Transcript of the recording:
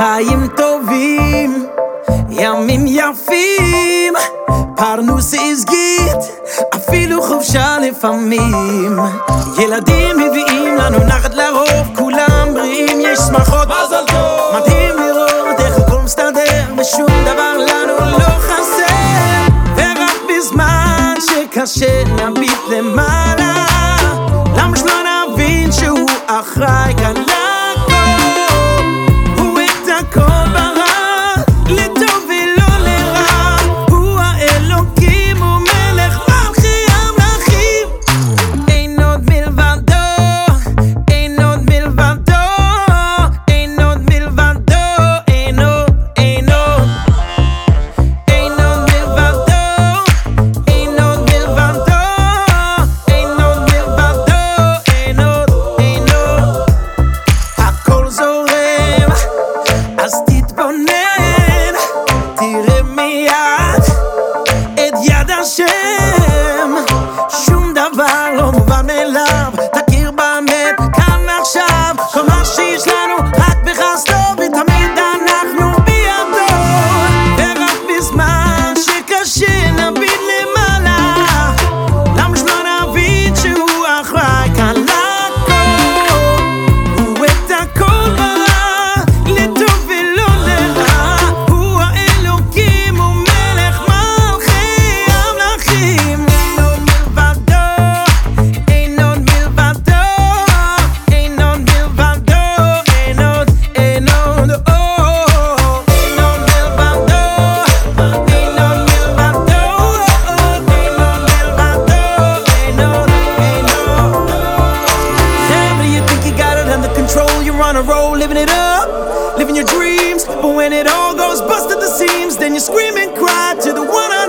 חיים טובים, ימים יפים, פרנוס עזגית, אפילו חופשה לפעמים. ילדים מביאים לנו נחת לרוב, כולם בריאים, יש שמחות, מזל טוב! מדהים לראות איך הכל מסתדר, ושום דבר לנו לא חסר, ורק בזמן שקשה נביט למעלה, למה שלא נבין שהוא אחראי? living your dreams. But when it all goes busted the seams, then you scream and cry to the one. I